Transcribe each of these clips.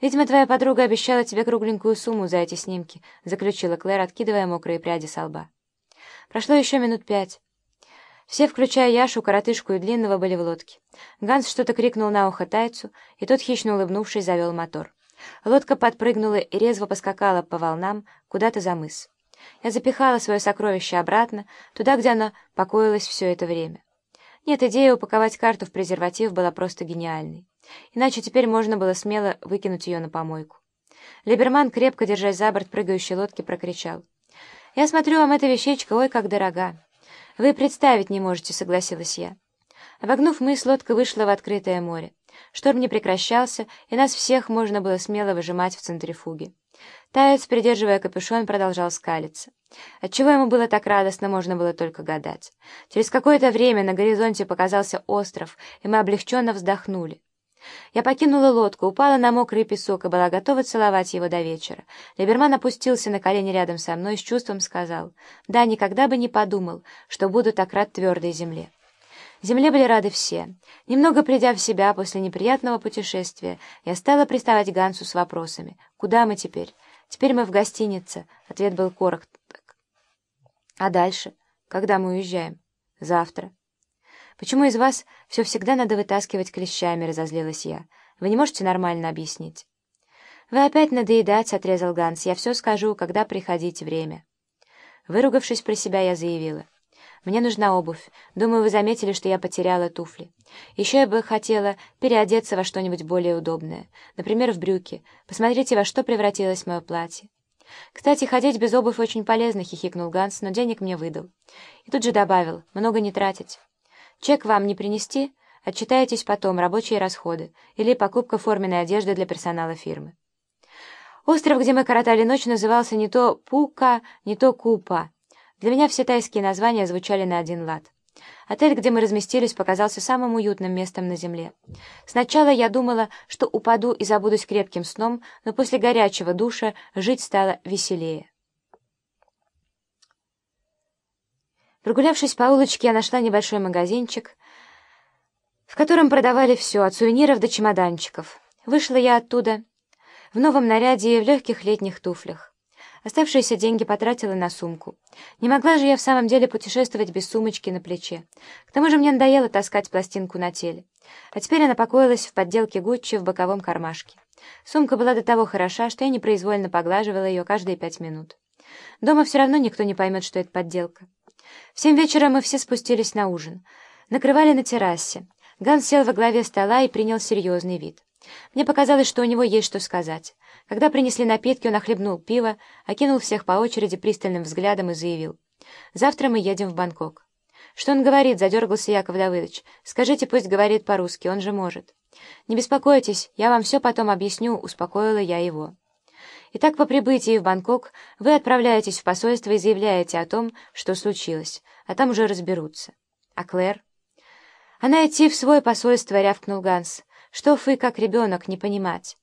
«Видимо, твоя подруга обещала тебе кругленькую сумму за эти снимки», — заключила Клэр, откидывая мокрые пряди со лба. Прошло еще минут пять. Все, включая Яшу, коротышку и длинного, были в лодке. Ганс что-то крикнул на ухо тайцу, и тот, хищно улыбнувшись, завел мотор. Лодка подпрыгнула и резво поскакала по волнам куда-то за мыс. Я запихала свое сокровище обратно, туда, где оно покоилось все это время. Нет, идея упаковать карту в презерватив была просто гениальной. Иначе теперь можно было смело выкинуть ее на помойку. Либерман, крепко держась за борт прыгающей лодки, прокричал. «Я смотрю, вам эта вещичка, ой, как дорога!» «Вы представить не можете», — согласилась я. Обогнув мыс, лодка вышла в открытое море. Шторм не прекращался, и нас всех можно было смело выжимать в центрифуге. Таец, придерживая капюшон, продолжал скалиться. Отчего ему было так радостно, можно было только гадать. Через какое-то время на горизонте показался остров, и мы облегченно вздохнули. Я покинула лодку, упала на мокрый песок и была готова целовать его до вечера. Либерман опустился на колени рядом со мной и с чувством сказал, «Да, никогда бы не подумал, что буду так рад твердой земле». Земле были рады все. Немного придя в себя после неприятного путешествия, я стала приставать Гансу с вопросами. «Куда мы теперь?» «Теперь мы в гостинице», — ответ был короток. «А дальше? Когда мы уезжаем?» «Завтра». «Почему из вас все всегда надо вытаскивать клещами?» — разозлилась я. «Вы не можете нормально объяснить?» «Вы опять надоедать», — отрезал Ганс. «Я все скажу, когда приходить время». Выругавшись про себя, я заявила. Мне нужна обувь. Думаю, вы заметили, что я потеряла туфли. Еще я бы хотела переодеться во что-нибудь более удобное. Например, в брюки. Посмотрите, во что превратилось мое платье. «Кстати, ходить без обуви очень полезно», — хихикнул Ганс, но денег мне выдал. И тут же добавил, много не тратить. «Чек вам не принести? Отчитаетесь потом, рабочие расходы. Или покупка форменной одежды для персонала фирмы». Остров, где мы коротали ночь, назывался не то Пука, не то Купа. Для меня все тайские названия звучали на один лад. Отель, где мы разместились, показался самым уютным местом на земле. Сначала я думала, что упаду и забудусь крепким сном, но после горячего душа жить стало веселее. Прогулявшись по улочке, я нашла небольшой магазинчик, в котором продавали все, от сувениров до чемоданчиков. Вышла я оттуда в новом наряде и в легких летних туфлях. Оставшиеся деньги потратила на сумку. Не могла же я в самом деле путешествовать без сумочки на плече. К тому же мне надоело таскать пластинку на теле. А теперь она покоилась в подделке Гуччи в боковом кармашке. Сумка была до того хороша, что я непроизвольно поглаживала ее каждые пять минут. Дома все равно никто не поймет, что это подделка. В семь вечера мы все спустились на ужин. Накрывали на террасе. Ганс сел во главе стола и принял серьезный вид. Мне показалось, что у него есть что сказать. Когда принесли напитки, он охлебнул пиво, окинул всех по очереди пристальным взглядом и заявил. «Завтра мы едем в Бангкок». «Что он говорит?» — задергался Яков Давыдович. «Скажите, пусть говорит по-русски, он же может». «Не беспокойтесь, я вам все потом объясню», — успокоила я его. Итак, по прибытии в Бангкок вы отправляетесь в посольство и заявляете о том, что случилось, а там уже разберутся. А Клэр? Она идти в свое посольство, рявкнул Ганс. Что вы, как ребенок, не понимать?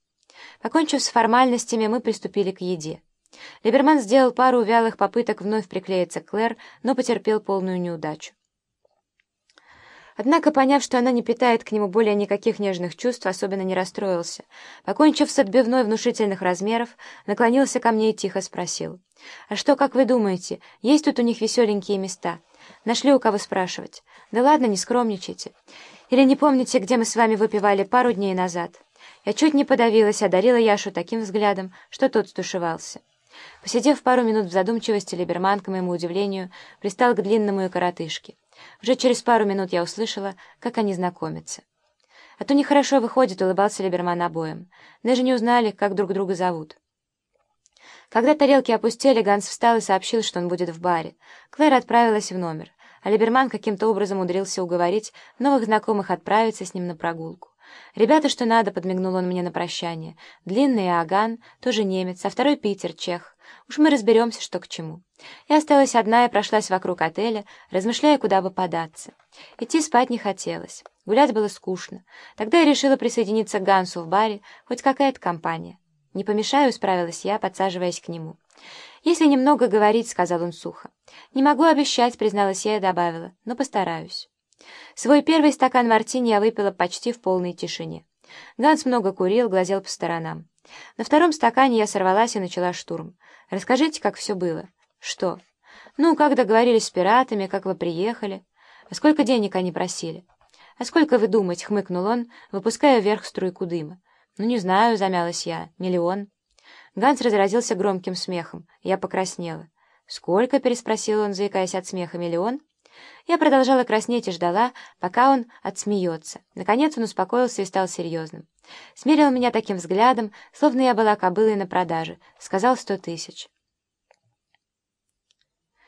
Покончив с формальностями, мы приступили к еде. Либерман сделал пару вялых попыток вновь приклеиться к Клэр, но потерпел полную неудачу. Однако, поняв, что она не питает к нему более никаких нежных чувств, особенно не расстроился. Покончив с отбивной внушительных размеров, наклонился ко мне и тихо спросил. «А что, как вы думаете, есть тут у них веселенькие места? Нашли у кого спрашивать? Да ладно, не скромничайте. Или не помните, где мы с вами выпивали пару дней назад?» Я чуть не подавилась, одарила Яшу таким взглядом, что тот стушевался. Посидев пару минут в задумчивости, Либерман, к моему удивлению, пристал к длинному и коротышке. Уже через пару минут я услышала, как они знакомятся. «А то нехорошо выходит», — улыбался Либерман обоим. «Даже не узнали, как друг друга зовут». Когда тарелки опустели, Ганс встал и сообщил, что он будет в баре. Клэр отправилась в номер, а Либерман каким-то образом умудрился уговорить новых знакомых отправиться с ним на прогулку. «Ребята, что надо», — подмигнул он мне на прощание. «Длинный Аган, тоже немец, а второй Питер, чех. Уж мы разберемся, что к чему». Я осталась одна и прошлась вокруг отеля, размышляя, куда бы податься. Идти спать не хотелось. Гулять было скучно. Тогда я решила присоединиться к Гансу в баре, хоть какая-то компания. «Не помешаю», — справилась я, подсаживаясь к нему. «Если немного говорить», — сказал он сухо. «Не могу обещать», — призналась я и добавила, — «но постараюсь». Свой первый стакан мартини я выпила почти в полной тишине. Ганс много курил, глазел по сторонам. На втором стакане я сорвалась и начала штурм. «Расскажите, как все было». «Что?» «Ну, как договорились с пиратами, как вы приехали. А сколько денег они просили?» «А сколько вы думаете?» — хмыкнул он, выпуская вверх струйку дыма. «Ну, не знаю», — замялась я. «Миллион». Ганс разразился громким смехом. Я покраснела. «Сколько?» — переспросил он, заикаясь от смеха. «Миллион?» Я продолжала краснеть и ждала, пока он отсмеется. Наконец он успокоился и стал серьезным. Смерил меня таким взглядом, словно я была кобылой на продаже. Сказал сто тысяч.